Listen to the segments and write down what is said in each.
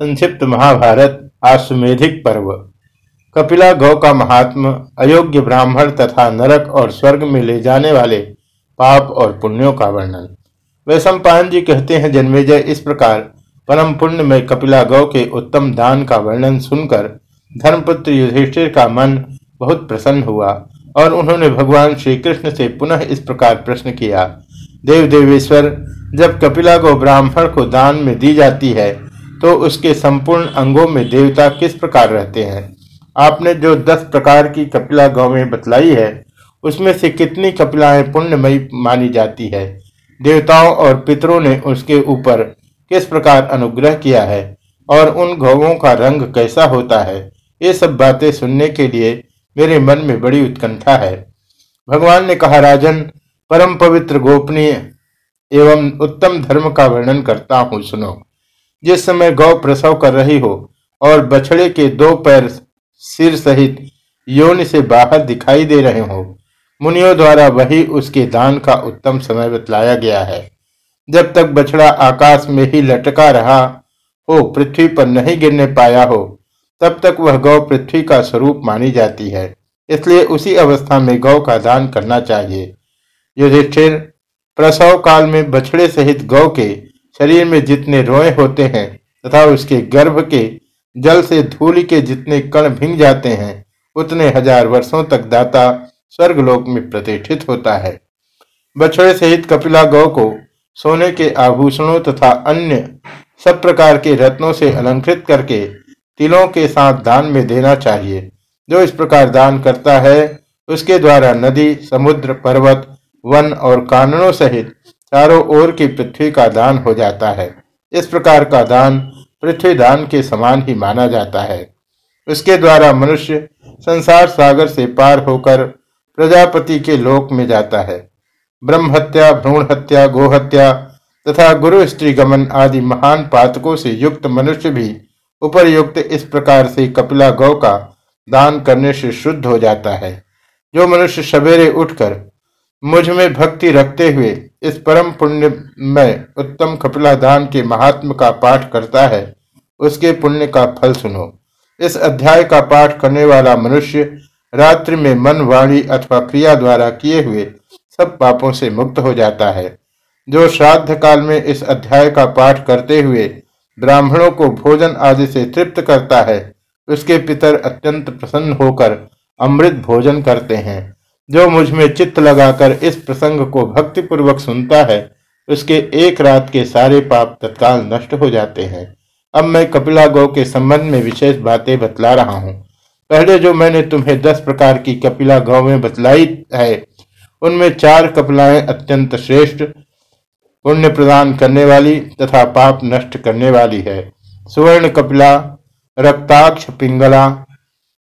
संक्षिप्त महाभारत आश्वेधिक पर्व। कपिला गौ का महात्म, अयोग्य ब्राह्मण तथा नरक और स्वर्ग में ले जाने वाले पाप और पुण्यों का वर्णन। वैशंपायन जी कहते हैं, जन्मेजय, इस प्रकार परम पुण्य में कपिला गौ के उत्तम दान का वर्णन सुनकर धर्मपुत्र युधिष्ठिर का मन बहुत प्रसन्न हुआ और उन्होंने भगवान श्री कृष्ण से पुनः इस प्रकार प्रश्न किया, देव देवेश्वर, जब कपिला गौ ब्राह्मण को दान में दी जाती है तो उसके संपूर्ण अंगों में देवता किस प्रकार रहते हैं? आपने जो दस प्रकार की कपिला गौवें बतलाई है, उसमें से कितनी कपिलाएँ पुण्यमयी मानी जाती है? देवताओं और पितरों ने उसके ऊपर किस प्रकार अनुग्रह किया है? और उन गौवों का रंग कैसा होता है? ये सब बातें सुनने के लिए मेरे मन में बड़ी उत्कंठा है। भगवान ने कहा, राजन, परम पवित्र गोपनीय एवं उत्तम धर्म का वर्णन करता हूँ, सुनो। जिस समय गौ प्रसव कर रही हो और बछड़े के दो पैर सिर सहित योनि से बाहर दिखाई दे रहे हो, मुनियों द्वारा वही उसके दान का उत्तम समय बतलाया गया है। जब तक बछड़ा आकाश में ही लटका रहा हो, पृथ्वी पर नहीं गिरने पाया हो, तब तक वह गौ पृथ्वी का स्वरूप मानी जाती है। इसलिए उसी अवस्था में गौ का दान करना चाहिए। युधिष्ठिर, प्रसव काल में बछड़े सहित गौ के शरीर में जितने रोए होते हैं तथा उसके गर्भ के, जल से धूल के जितने कण भिंग जाते हैं, उतने हज़ार वर्षों तक दाता स्वर्गलोक में प्रतिष्ठित होता है। बछड़े सहित कपिला गौ को सोने के आभूषणों तथा अन्य सब प्रकार के रत्नों से अलंकृत करके तिलों के साथ दान में देना चाहिए। जो इस प्रकार दान करता है, उसके द्वारा नदी, समुद्र, पर्वत, वन और काननों सहित चारों ओर की पृथ्वी का दान हो जाता है। इस प्रकार का दान पृथ्वी दान के समान ही माना जाता है। उसके द्वारा मनुष्य संसार सागर से पार होकर प्रजापति के लोक में जाता है। ब्रह्म हत्या, भ्रूण हत्या गोहत्या तथा गुरु स्त्री गमन आदि महान पातकों से युक्त मनुष्य भी उपरयुक्त इस प्रकार से कपिला गौ का दान करने से शुद्ध हो जाता है। जो मनुष्य सवेरे उठकर मुझमें भक्ति रखते हुए इस परम पुण्य में उत्तम कपिला के महात्म का पाठ करता है, उसके पुण्य का फल सुनो। इस अध्याय का पाठ करने वाला मनुष्य रात्रि में मन वाणी अथवा क्रिया द्वारा किए हुए सब पापों से मुक्त हो जाता है। जो श्राद्ध काल में इस अध्याय का पाठ करते हुए ब्राह्मणों को भोजन आदि से तृप्त करता है, उसके पितर अत्यंत प्रसन्न होकर अमृत भोजन करते हैं। जो मुझमें चित्त लगाकर इस प्रसंग को भक्तिपूर्वक सुनता है, उसके एक रात के सारे पाप तत्काल नष्ट हो जाते हैं। अब मैं कपिला गौ के संबंध में विशेष बातें बतला रहा हूँ। पहले जो मैंने तुम्हें दस प्रकार की कपिला गौ में बतलाई है, उनमें चार कपिलाएँ अत्यंत श्रेष्ठ, पुण्य प्रदान करने वाली तथा पाप नष्ट करने वाली है। सुवर्ण कपिला, रक्ताक्ष पिंगला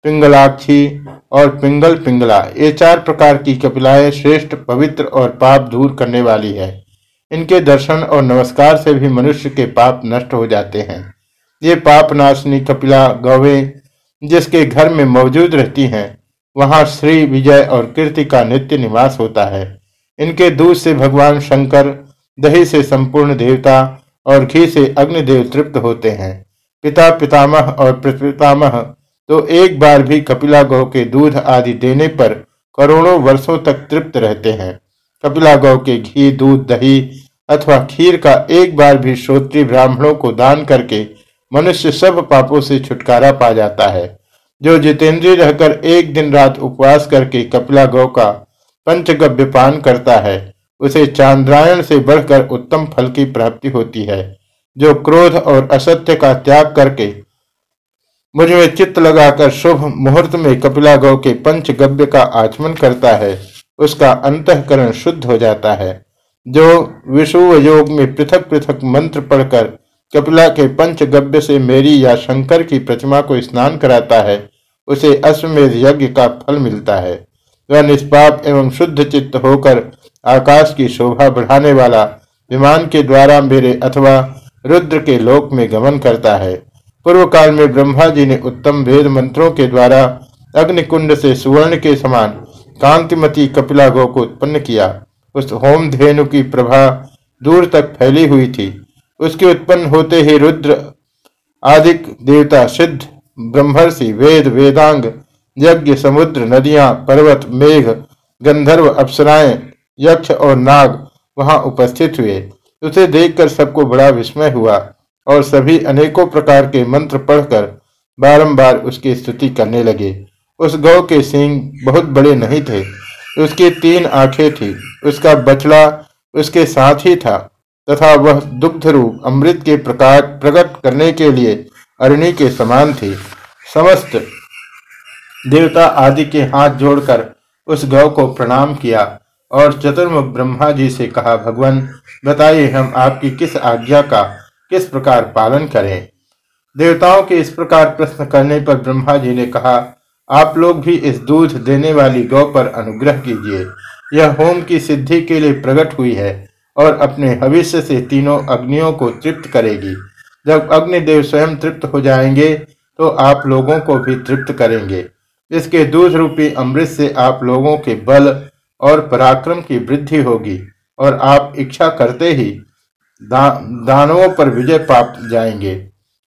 पिंगलाक्षी और पिंगल पिंगला, ये चार प्रकार की कपिलाएँ श्रेष्ठ, पवित्र और पाप दूर करने वाली है। इनके दर्शन और नमस्कार से भी मनुष्य के पाप नष्ट हो जाते हैं। ये पाप नाशनी कपिला गौवे, जिसके घर में मौजूद रहती हैं, वहाँ श्री विजय और कीर्ति का नित्य निवास होता है। इनके दूध से भगवान शंकर, दही से संपूर्ण देवता और घी से अग्निदेव तृप्त होते हैं। पिता पितामह और पितामह तो एक बार भी कपिला गौ के दूध आदि देने पर करोड़ों वर्षों तक तृप्त रहते हैं। कपिला गौ के घी, दूध, दही अथवा खीर का एक बार भी श्रोत्री ब्राह्मणों को दान करके मनुष्य सब पापों से छुटकारा पा जाता है। जो जितेंद्रीय रहकर एक दिन रात उपवास करके कपिला गौ का पंचगव्य पान करता है, उसे चांद्रायण से बढ़कर उत्तम फल की प्राप्ति होती है, जो क्रोध और असत्य का त्याग करके मुझ चित्त लगाकर शुभ मुहूर्त में कपिला गौ के पंचगव्य का आचमन करता है, उसका अंतकरण शुद्ध हो जाता है। जो विषुव योग में पृथक पृथक मंत्र पढ़कर कपिला के पंचगव्य से मेरी या शंकर की प्रतिमा को स्नान कराता है, उसे अश्वमेध यज्ञ का फल मिलता है। वह निष्पाप एवं शुद्ध चित्त होकर आकाश की शोभा बढ़ाने वाला विमान के द्वारा मेरे अथवा रुद्र के लोक में गमन करता है। पूर्व काल में ब्रह्मा जी ने उत्तम वेद मंत्रों के द्वारा अग्निकुंड से सुवर्ण के समान कांतिमती कपिला को उत्पन्न किया। उस होम धेनु की प्रभा दूर तक फैली हुई थी। उसके उत्पन्न होते ही रुद्र, आदिक देवता सिद्ध, ब्रह्मर्षि, वेद, वेदांग, यज्ञ, समुद्र, नदियाँ, पर्वत, मेघ, गंधर्व, अप्सराएँ, यक्ष और नाग वहाँ उपस्थित हुए। उसे देखकर सबको बड़ा विस्मय हुआ। और सभी अनेकों प्रकार के मंत्र पढ़कर बारंबार उसकी स्तुति करने लगे। उस गौ के सींग बहुत बड़े नहीं थे। उसकी तीन आँखें थी। उसका बछड़ा उसके साथ ही था तथा वह दुग्ध रूप अमृत के प्रकार प्रकट करने के लिए अरणी के समान थी। समस्त देवता आदि के हाथ जोड़कर उस गौ को प्रणाम किया और चतुर्मुख ब्रह्मा जी से कहा, भगवान, बताइए हम आपकी किस आज्ञा का किस प्रकार पालन करें? देवताओं के इस प्रकार प्रश्न करने पर ब्रह्मा जी ने कहा, आप लोग भी इस दूध देने वाली गौ पर अनुग्रह कीजिए। यह होम की सिद्धि के लिए प्रकट हुई है और अपने भविष्य से तीनों अग्नियों को तृप्त करेगी। जब अग्निदेव स्वयं तृप्त हो जाएँगे तो आप लोगों को भी तृप्त करेंगे। इसके दूध रूपी अमृत से आप लोगों के बल और पराक्रम की वृद्धि होगी और आप इच्छा करते ही दा, दानवों पर विजय पा जाएँगे।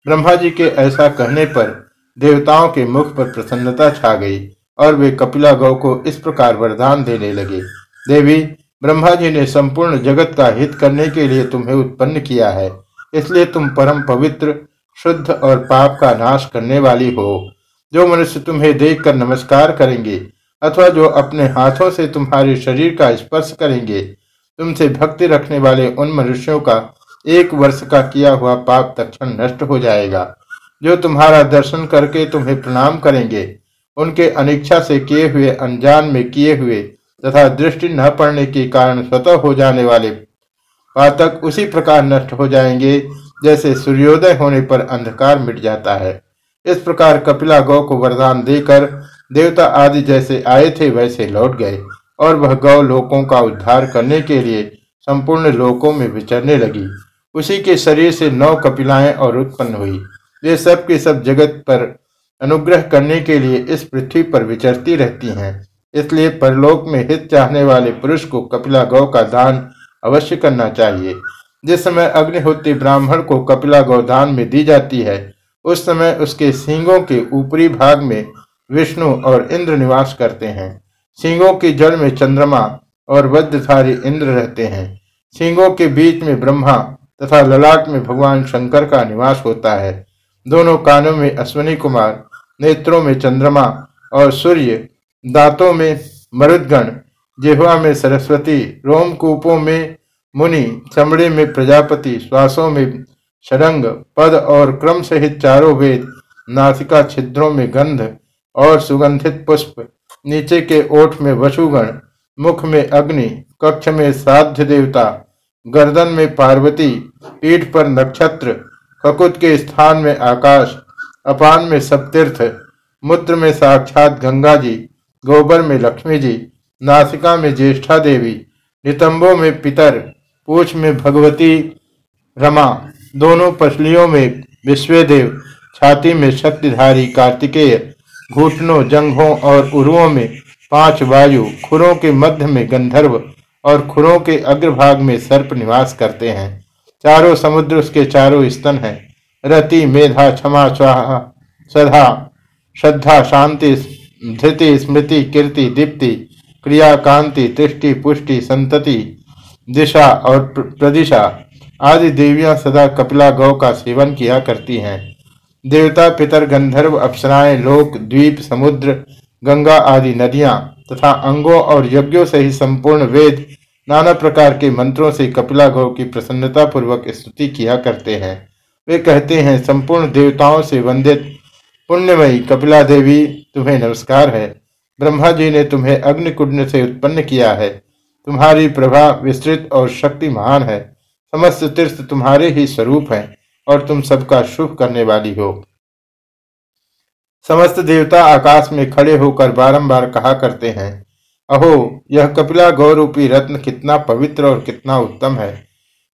ब्रह्मा जी के ऐसा कहने पर देवताओं के मुख पर प्रसन्नता छा गई और वे कपिला गौ को इस प्रकार वरदान देने लगे। देवी ब्रह्मा जी ने संपूर्ण जगत का हित करने के लिए तुम्हें उत्पन्न किया है। इसलिए तुम परम पवित्र शुद्ध और पाप का नाश करने वाली हो। जो मनुष्य तुम्हें देखकर नमस्कार करेंगे अथवा जो अपने हाथों से तुम्हारे शरीर का स्पर्श करेंगे तुमसे भक्ति रखने वाले उन मनुष्यों का एक वर्ष का किया हुआ पाप तक्षण नष्ट हो जाएगा। जो तुम्हारा दर्शन करके तुम्हें प्रणाम करेंगे, उनके अनिच्छा से किए हुए, अनजान में किए हुए तथा दृष्टि न पड़ने के कारण स्वतः हो जाने वाले पातक उसी प्रकार नष्ट हो जाएँगे, जैसे सूर्योदय होने पर अंधकार मिट जाता है। इस प्रकार कपिला गौ को वरदान देकर देवता आदि जैसे आए थे, वैसे लौट गए। और वह गौ लोकों का उद्धार करने के लिए संपूर्ण लोकों में विचरने लगी। उसी के शरीर से नौ कपिलाएँ और उत्पन्न हुई। वे सब के सब जगत पर अनुग्रह करने के लिए इस पृथ्वी पर विचरती रहती हैं। इसलिए परलोक में हित चाहने वाले पुरुष को कपिला गौ का दान अवश्य करना चाहिए। जिस समय अग्निहोत्री ब्राह्मण को कपिला गौ दान में दी जाती है, उस समय उसके सींगों के ऊपरी भाग में विष्णु और इंद्र निवास करते हैं। सिंगों के जल में चंद्रमा और वज्रधारी इंद्र रहते हैं। सिंगों के बीच में ब्रह्मा तथा ललाट में भगवान शंकर का निवास होता है। दोनों कानों में अश्वनी कुमार, नेत्रों में चंद्रमा और सूर्य, दांतों में मरुदगण, जिहवा में सरस्वती, रोमकूपों में मुनि, चमड़े में प्रजापति, श्वासों में शरंग पद और क्रम सहित चारों वेद, नासिका छिद्रों में गंध और सुगंधित पुष्प नीचे के ओठ में वसुगण, मुख में अग्नि, कक्ष में साध्य देवता, गर्दन में पार्वती, पीठ पर नक्षत्र, ककुत के स्थान में आकाश, अपान में सप्तीर्थ, मूत्र में साक्षात गंगा जी गोबर में लक्ष्मी जी नासिका में ज्येष्ठा देवी, नितंबों में पितर, पूछ में भगवती रमा, दोनों पसलियों में विश्वदेव, छाती में शक्तिधारी कार्तिकेय घुटनों, जंघों और उर्वों में पाँच वायु खुरों के मध्य में गंधर्व और खुरों के अग्रभाग में सर्प निवास करते हैं। चारों समुद्र उसके चारों स्तन हैं। रति, मेधा, क्षमा, स्वाहा सदा श्रद्धा, शांति, धृति, स्मृति, कीर्ति, दीप्ति, क्रिया, कांति, तृष्टि, पुष्टि, संतति, दिशा और प्रदिशा आदि देवियाँ सदा कपिला गौ का सेवन किया करती हैं। देवता, पितर, गंधर्व, अप्सराएँ, लोक, द्वीप, समुद्र, गंगा आदि नदियाँ तथा अंगों और यज्ञों से ही संपूर्ण वेद नाना प्रकार के मंत्रों से कपिला गौ की प्रसन्नता पूर्वक स्तुति किया करते हैं। वे कहते हैं, संपूर्ण देवताओं से वंदित, पुण्यमयी कपिला देवी, तुम्हें नमस्कार है। ब्रह्मा जी ने तुम्हें अग्निकुंड से उत्पन्न किया है। तुम्हारी प्रभा विस्तृत और शक्ति महान है। समस्त तीर्थ तुम्हारे ही स्वरूप हैं। और तुम सबका शुभ करने वाली हो। समस्त देवता आकाश में खड़े होकर बारंबार कहा करते हैं, अहो, यह कपिला गौरूपी रत्न कितना पवित्र और कितना उत्तम है।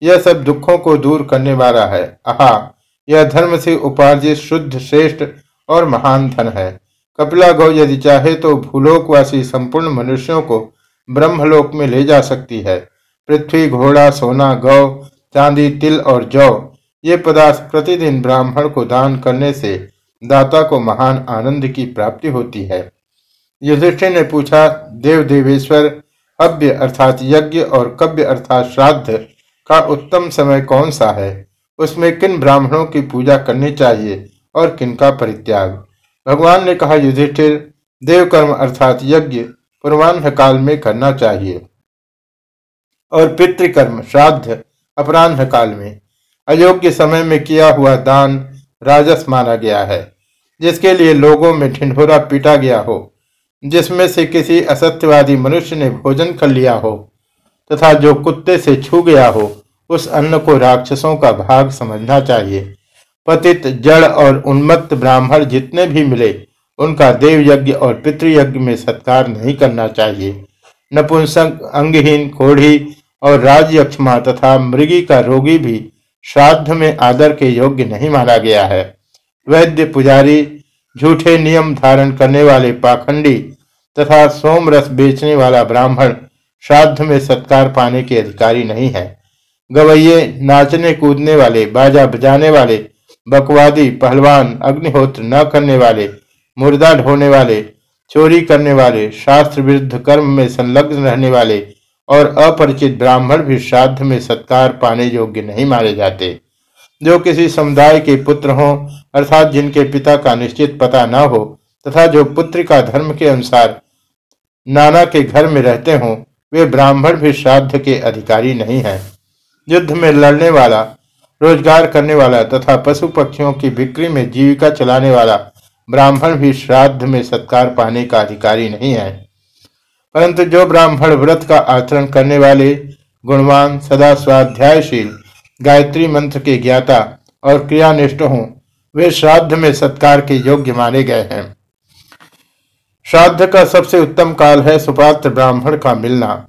यह सब दुखों को दूर करने वाला है। आहा, यह धर्म से उपार्जित शुद्ध, श्रेष्ठ और महान धन है। कपिला गौ यदि चाहे तो भूलोकवासी संपूर्ण मनुष्यों को ब्रह्मलोक में ले जा सकती है। पृथ्वी, घोड़ा, सोना, गौ, चांदी, तिल और जौ ये पदार्थ प्रतिदिन ब्राह्मण को दान करने से दाता को महान आनंद की प्राप्ति होती है। युधिष्ठिर ने पूछा देव देवेश्वर हव्य अर्थात यज्ञ और कव्य अर्थात श्राद्ध का उत्तम समय कौन सा है? उसमें किन ब्राह्मणों की पूजा करनी चाहिए और किन का परित्याग? भगवान ने कहा, युधिष्ठिर, देवकर्म अर्थात यज्ञ पूर्वान्ह काल में करना चाहिए और पितृकर्म, श्राद्ध अपराह्न काल में। अयोग्य समय में किया हुआ दान राजस माना गया है, जिसके लिए लोगों में ढिंढोरा पीटा गया हो, जिसमें से किसी असत्यवादी मनुष्य ने भोजन कर लिया हो, तथा जो कुत्ते से छू गया हो, उस अन्न को राक्षसों का भाग समझना चाहिए। पतित जड़ और उन्मत्त ब्राह्मण जितने भी मिले, उनका देव यज्ञ और पितृयज्ञ में सत्कार नहीं करना चाहिए। नपुंसक, अंगहीन, कोढ़ी और राजयक्षमा तथा मृगी का रोगी भी श्राद्ध में आदर के योग्य नहीं माना गया है। वैद्य पुजारी, झूठे नियम धारण करने वाले पाखंडी तथा सोमरस बेचने वाला ब्राह्मण श्राद्ध में सत्कार पाने के अधिकारी नहीं है। गवैये, नाचने कूदने वाले, बाजा बजाने वाले, बकवादी, पहलवान, अग्निहोत्र न करने वाले, मुर्दा ढोने वाले, चोरी करने वाले, शास्त्र विरुद्ध कर्म में संलग्न रहने वाले और अपरिचित ब्राह्मण भी श्राद्ध में सत्कार पाने योग्य नहीं माने जाते। जो किसी समुदाय के पुत्र हों, अर्थात जिनके पिता का निश्चित पता न हो, तथा जो पुत्र का धर्म के अनुसार नाना के घर में रहते हों, वे ब्राह्मण भी श्राद्ध के अधिकारी नहीं हैं। युद्ध में लड़ने वाला, रोज़गार करने वाला तथा पशु पक्षियों की बिक्री में जीविका चलाने वाला ब्राह्मण भी श्राद्ध में सत्कार पाने का अधिकारी नहीं है। परंतु जो ब्राह्मण व्रत का आचरण करने वाले गुणवान सदा स्वाध्यायशील गायत्री मंत्र के ज्ञाता और क्रियानिष्ठ हों, वे श्राद्ध में सत्कार के योग्य माने गए हैं। श्राद्ध का सबसे उत्तम काल है सुपात्र ब्राह्मण का मिलना।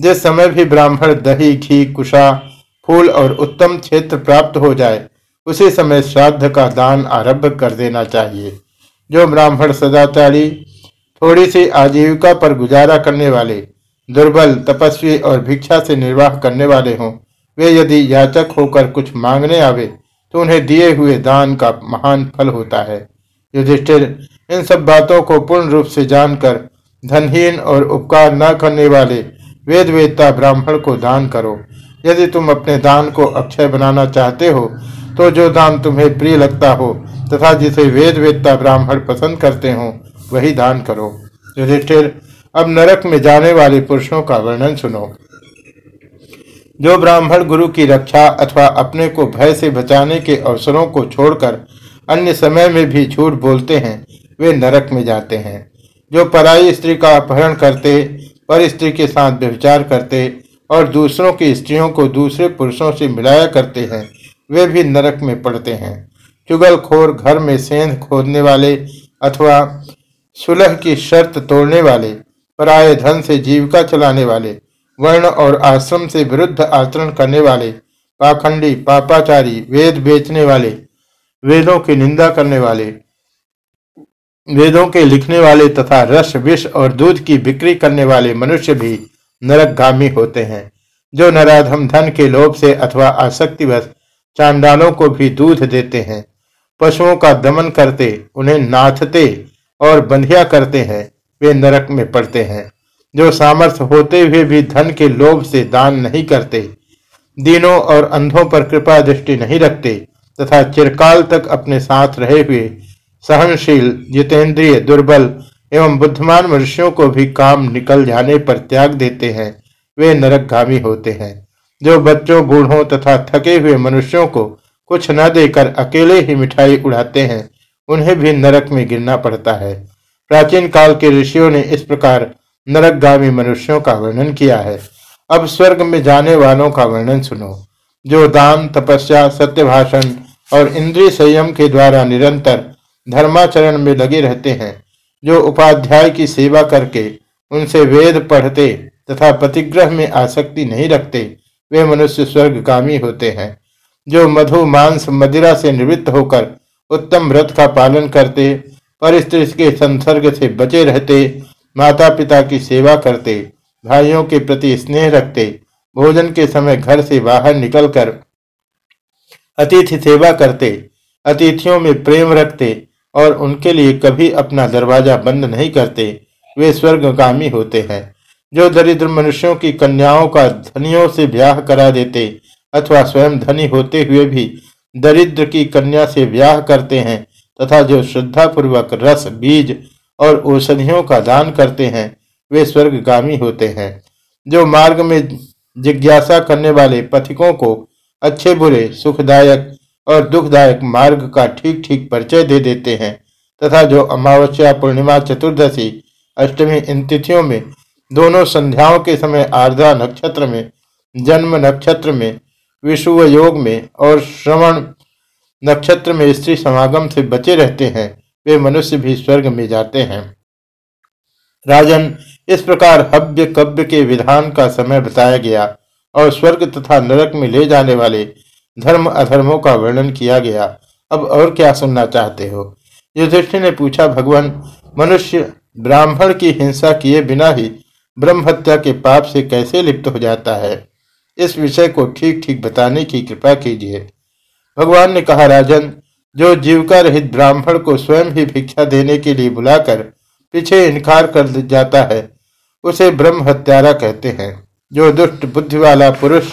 जिस समय भी ब्राह्मण दही, घी, कुशा, फूल और उत्तम क्षेत्र प्राप्त हो जाए, उसी समय श्राद्ध का दान आरंभ कर देना चाहिए। जो ब्राह्मण सदाचारी थोड़ी सी आजीविका पर गुजारा करने वाले, दुर्बल, तपस्वी और भिक्षा से निर्वाह करने वाले हों। वे यदि याचक होकर कुछ मांगने आवे तो उन्हें दिए हुए दान का महान फल होता है। युधिष्ठिर, इन सब बातों को पूर्ण रूप से जानकर, धनहीन और उपकार न करने वाले वेद वेदता ब्राह्मण को दान करो। यदि तुम अपने दान को अक्षय बनाना चाहते हो तो जो दान तुम्हें प्रिय लगता हो, तथा जिसे वेद वेदता ब्राह्मण पसंद करते हो वही दान करो। युधिष्ठिर अब नरक में जाने वाले पुरुषों का वर्णन सुनो। जो ब्राह्मण गुरु की रक्षा अथवा अपने को भय से बचाने के अवसरों को छोड़कर अन्य समय में भी झूठ बोलते हैं, वे नरक में जाते हैं। जो पराई स्त्री का अपहरण करते, पर स्त्री के साथ व्यविचार करते और दूसरों की स्त्रियों को दूसरे पुरुषों से मिलाया करते हैं, वे भी नरक में पड़ते हैं। चुगलखोर घर में सेंध खोदने वाले अथवा सुलह की शर्त तोड़ने वाले, पराय धन से जीविका चलाने वाले, वर्ण और आश्रम से विरुद्ध आचरण करने वाले, पाखंडी, पापाचारी, वेद बेचने वाले, वेदों की निंदा करने वाले, वेदों के लिखने वाले तथा रस, विष और दूध की बिक्री करने वाले मनुष्य भी नरकगामी होते हैं। जो नराधम धन के लोभ से अथवा आसक्तिवश चांडालों को भी दूध देते हैं, पशुओं का दमन करते, उन्हें नाथते और बंधिया करते हैं, वे नरक में पड़ते हैं। जो सामर्थ्य होते हुए भी धन के लोभ से दान नहीं करते, दीनों और अंधों पर कृपा दृष्टि नहीं रखते, तथा चिरकाल तक अपने साथ रहे हुए सहनशील, जितेंद्रिय, दुर्बल एवं बुद्धिमान मनुष्यों को भी काम निकल जाने पर त्याग देते हैं, वे नरकगामी होते हैं। जो बच्चों, बूढ़ों तथा थके हुए मनुष्यों को कुछ न देकर अकेले ही मिठाई उड़ाते हैं उन्हें भी नरक में गिरना पड़ता है। प्राचीन काल के ऋषियों ने इस प्रकार नरकगामी मनुष्यों का वर्णन किया है। अब स्वर्ग में जाने वालों का वर्णन सुनो, जो दान, तपस्या सत्य भाषण और इंद्रिय संयम के द्वारा निरंतर धर्माचरण में लगे रहते हैं, जो उपाध्याय की सेवा करके उनसे वेद पढ़ते तथा प्रतिग्रह में आसक्ति नहीं रखते, वे मनुष्य स्वर्गगामी होते हैं। जो मधु, मांस, मदिरा से निवृत्त होकर उत्तम व्रत का पालन करते परिस्थिति के संसर्ग से बचे रहते माता पिता की सेवा करते, भाइयों के प्रति स्नेह रखते, भोजन के समय घर से बाहर निकलकर अतिथि सेवा करते, अतिथियों में प्रेम रखते और उनके लिए कभी अपना दरवाज़ा बंद नहीं करते, वे स्वर्गगामी होते हैं। जो दरिद्र मनुष्यों की कन्याओं का धनियों से ब्याह करा देते अथवा स्वयं धनी होते हुए भी दरिद्र की कन्या से ब्याह करते हैं तथा जो श्रद्धापूर्वक रस, बीज और औषधियों का दान करते हैं, वे स्वर्गगामी होते हैं। जो मार्ग में जिज्ञासा करने वाले पथिकों को अच्छे, बुरे, सुखदायक और दुखदायक मार्ग का ठीक ठीक परिचय दे देते हैं तथा जो अमावस्या, पूर्णिमा, चतुर्दशी, अष्टमी इन तिथियों में दोनों संध्याओं के समय आर्द्रा नक्षत्र में, जन्म नक्षत्र में विश्व योग में और श्रवण नक्षत्र में स्त्री समागम से बचे रहते हैं, वे मनुष्य भी स्वर्ग में जाते हैं। राजन, इस प्रकार हव्य कव्य के विधान का समय बताया गया और स्वर्ग तथा नरक में ले जाने वाले धर्म अधर्मों का वर्णन किया गया। अब और क्या सुनना चाहते हो? युधिष्ठिर ने पूछा, भगवान, मनुष्य ब्राह्मण की हिंसा किए बिना ही ब्रह्म हत्या के पाप से कैसे लिप्त हो जाता है? इस विषय को ठीक ठीक बताने की कृपा कीजिए। भगवान ने कहा, राजन, जो जीविका रहित ब्राह्मण को स्वयं ही भिक्षा देने के लिए बुलाकर पीछे इनकार कर जाता है, उसे ब्रह्म हत्यारा कहते हैं। जो दुष्ट बुद्धि वाला पुरुष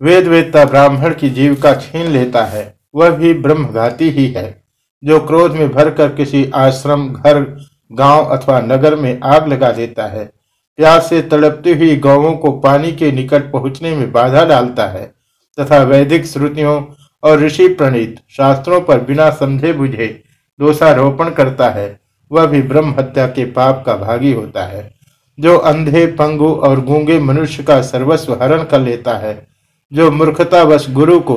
वेद वेदता ब्राह्मण की जीविका छीन लेता है, वह भी ब्रह्मघाती ही है, जो क्रोध में भरकर किसी आश्रम, घर, गाँव अथवा नगर में आग लगा देता है। प्यास से तड़पती हुई गौों को पानी के निकट पहुँचने में बाधा डालता है, तथा वैदिक श्रुतियों और ऋषि प्रणीत शास्त्रों पर बिना समझे बुझे दोषारोपण करता है। वह भी ब्रह्म हत्या के पाप का भागी होता है, जो अंधे, पंगु और गूँगे मनुष्य का सर्वस्व हरण कर लेता है, जो मूर्खतावश गुरु को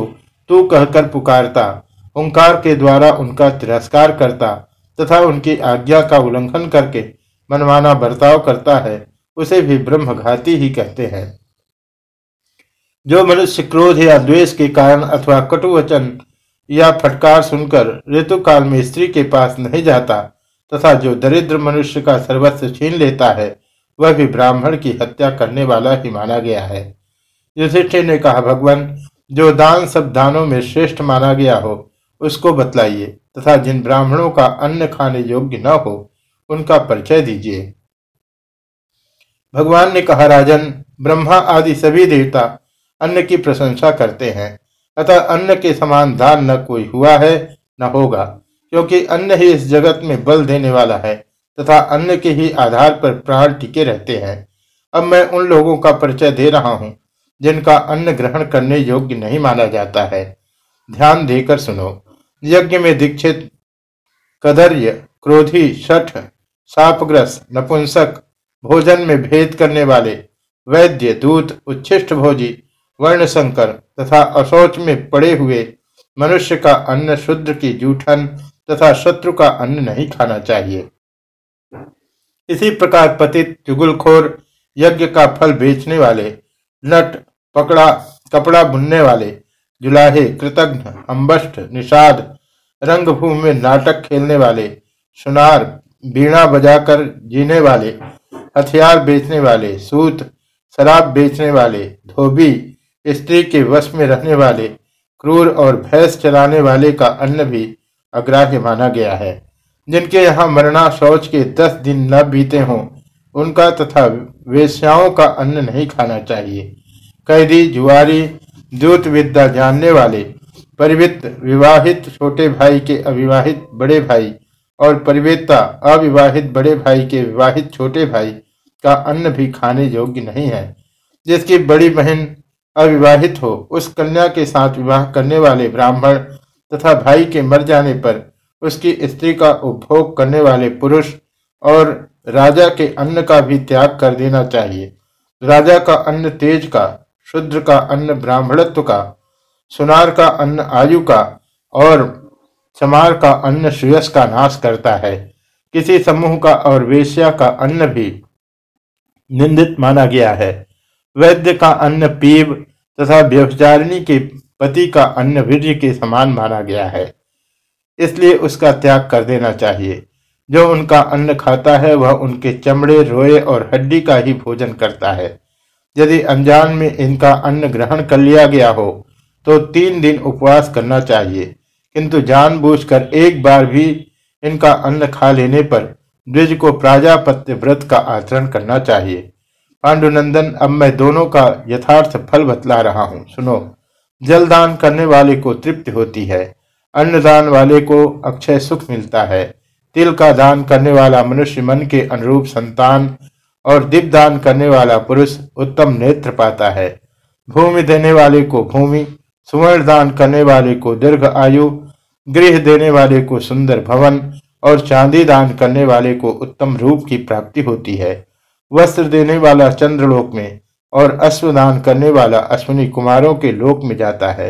तू कहकर पुकारता, ओंकार के द्वारा उनका तिरस्कार करता, तथा उनकी आज्ञा का उल्लंघन करके मनमाना बर्ताव करता है उसे भी ब्रह्मघाती ही कहते हैं। जो मनुष्य क्रोध या द्वेष के कारण अथवा कटुवचन या फटकार सुनकर ऋतु काल में स्त्री के पास नहीं जाता तथा जो दरिद्र मनुष्य का सर्वस्व छीन लेता है, वह भी ब्राह्मण की हत्या करने वाला ही माना गया है। युधिष्ठिर ने कहा, भगवान, जो दान सब दानों में श्रेष्ठ माना गया हो, उसको बतलाइए तथा जिन ब्राह्मणों का अन्न खाने योग्य न हो, उनका परिचय दीजिए। भगवान ने कहा, राजन, ब्रह्मा आदि सभी देवता अन्न की प्रशंसा करते हैं। अतः अन्न के समान दान न कोई हुआ है, न होगा, क्योंकि अन्न ही इस जगत में बल देने वाला है, तथा अन्न के ही आधार पर प्राण टिके रहते हैं। अब मैं उन लोगों का परिचय दे रहा हूँ, जिनका अन्न ग्रहण करने योग्य नहीं माना जाता है। ध्यान देकर सुनो। यज्ञ में दीक्षित, कदर्य, क्रोधी, शठ, सापग्रस्त, नपुंसक भोजन में भेद करने वाले वैद्य, दूत, उच्छिष्ट भोजी वर्ण संकर तथा अशौच में पड़े हुए मनुष्य का अन्न शुद्र की जूठन तथा शत्रु का अन्न नहीं खाना चाहिए। इसी प्रकार पतित चुगुलखोर यज्ञ का फल बेचने वाले, नट, पकड़ा, कपड़ा बुनने वाले, जुलाहे कृतज्ञ अम्बष्ट निषाद, रंगभूमि में नाटक खेलने वाले, सुनार, बीणा बजाकर जीने वाले हथियार बेचने वाले, सूत, शराब बेचने वाले, धोबी, स्त्री के वश में रहने वाले, क्रूर और भैंस चलाने वाले का अन्न भी अग्राह्य माना गया है। जिनके यहाँ मरना शौच के दस दिन न बीते हों, उनका तथा वेश्याओं का अन्न नहीं खाना चाहिए। कैदी, जुआरी दूत विद्या जानने वाले, परिवित, विवाहित छोटे भाई के अविवाहित बड़े भाई और परिवेता अविवाहित बड़े भाई के विवाहित छोटे भाई का अन्न भी खाने योग्य नहीं है। जिसकी बड़ी बहन अविवाहित हो, उस कन्या के साथ विवाह करने वाले ब्राह्मण तथा भाई के मर जाने पर उसकी स्त्री का उपभोग करने वाले पुरुष और राजा के अन्न का भी त्याग कर देना चाहिए। राजा का अन्न तेज का, शुद्र का अन्न ब्राह्मणत्व का, सुनार का अन्न आयु का और चमार का अन्न श्रेयस का नाश करता है। किसी समूह का और वेश्या का अन्न भी निंदित माना गया है। वैद्य का अन्न पीव तथा व्यभिचारिणी के पति का अन्न वीर्य के समान माना गया है। इसलिए उसका त्याग कर देना चाहिए। जो उनका अन्न खाता है, वह उनके चमड़े, रोए और हड्डी का ही भोजन करता है। यदि अनजान में इनका अन्न ग्रहण कर लिया गया हो तो तीन दिन उपवास करना चाहिए। किंतु जानबूझकर एक बार भी इनका अन्न खा लेने पर द्विज को प्राजापत्य व्रत का आचरण करना चाहिए। पांडुनंदन, अब मैं दोनों का यथार्थ फल बतला रहा हूँ। सुनो जल दान करने वाले को तृप्ति होती है, अन्नदान वाले को अक्षय सुख मिलता है। तिल का दान करने वाला मनुष्य मन के अनुरूप संतान और दीप दान करने वाला पुरुष उत्तम नेत्र पाता है। भूमि देने वाले को भूमि, सुवर्ण दान करने वाले को दीर्घ आयु, गृह देने वाले को सुंदर भवन और चांदी दान करने वाले को उत्तम रूप की प्राप्ति होती है। वस्त्र देने वाला चंद्रलोक में और अश्वदान करने वाला अश्विनी कुमारों के लोक में जाता है।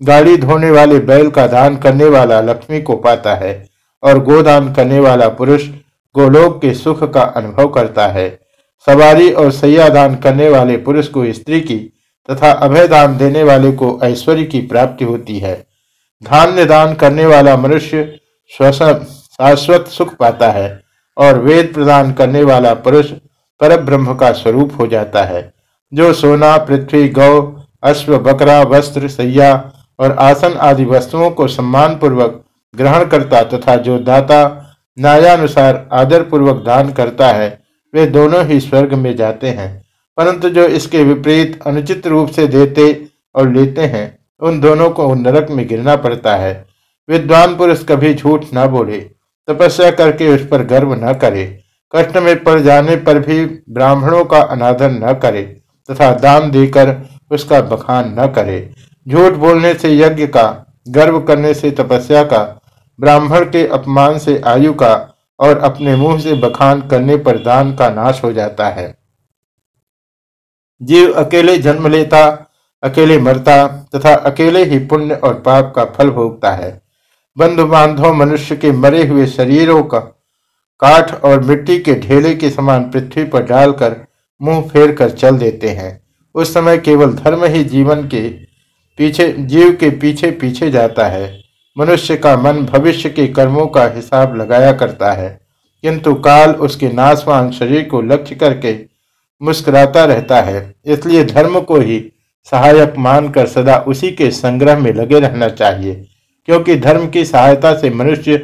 गाड़ी धोने वाले बैल का दान करने वाला लक्ष्मी को पाता है और गोदान करने वाला पुरुष गोलोक के सुख का अनुभव करता है। सवारी और सैया दान करने वाले पुरुष को स्त्री की तथा अभय दान देने वाले को ऐश्वर्य की प्राप्ति होती है। धान्य दान करने वाला मनुष्य शाश्वत सुख पाता है और वेद प्रदान करने वाला पुरुष पर ब्रह्म का स्वरूप हो जाता है। जो सोना, पृथ्वी, गौ, अश्व, बकरा, वस्त्र, सैया और आसन आदि वस्तुओं को सम्मान पूर्वक ग्रहण करता तथा जो दाता न्यायानुसार आदर पूर्वक दान करता है, वे दोनों ही स्वर्ग में जाते हैं। परंतु जो इसके विपरीत अनुचित रूप से देते और लेते हैं, उन दोनों को नरक में गिरना पड़ता है। विद्वान पुरुष कभी झूठ न बोले। तपस्या करके उस पर गर्व न करे। कष्ट में पड़ जाने पर भी ब्राह्मणों का अनादर न करे तथा दान देकर उसका बखान न करे। झूठ बोलने से यज्ञ का, गर्व करने से तपस्या का, ब्राह्मण के अपमान से आयु का और अपने मुँह से बखान करने पर दान का नाश हो जाता है। जीव अकेले जन्म लेता, अकेले मरता तथा अकेले ही पुण्य और पाप का फल भोगता है। बंधु बांधव मनुष्य के मरे हुए शरीरों का काठ और मिट्टी के ढेले के समान पृथ्वी पर डालकर मुँह फेर कर चल देते हैं। उस समय केवल धर्म ही जीवन के पीछे, जीव के पीछे पीछे जाता है। मनुष्य का मन भविष्य के कर्मों का हिसाब लगाया करता है। किंतु काल उसके नाशवान शरीर को लक्ष्य करके मुस्कुराता रहता है। इसलिए धर्म को ही सहायक मानकर सदा उसी के संग्रह में लगे रहना चाहिए। क्योंकि धर्म की सहायता से मनुष्य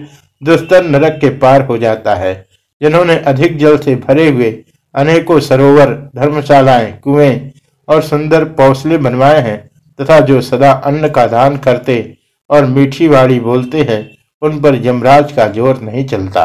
दुस्तर नरक के पार हो जाता है। जिन्होंने अधिक जल से भरे हुए अनेकों सरोवर, धर्मशालाएँ, कुएँ और सुंदर पौसले बनवाए हैं तथा जो सदा अन्न का दान करते और मीठी वाड़ी बोलते हैं, उन पर यमराज का ज़ोर नहीं चलता।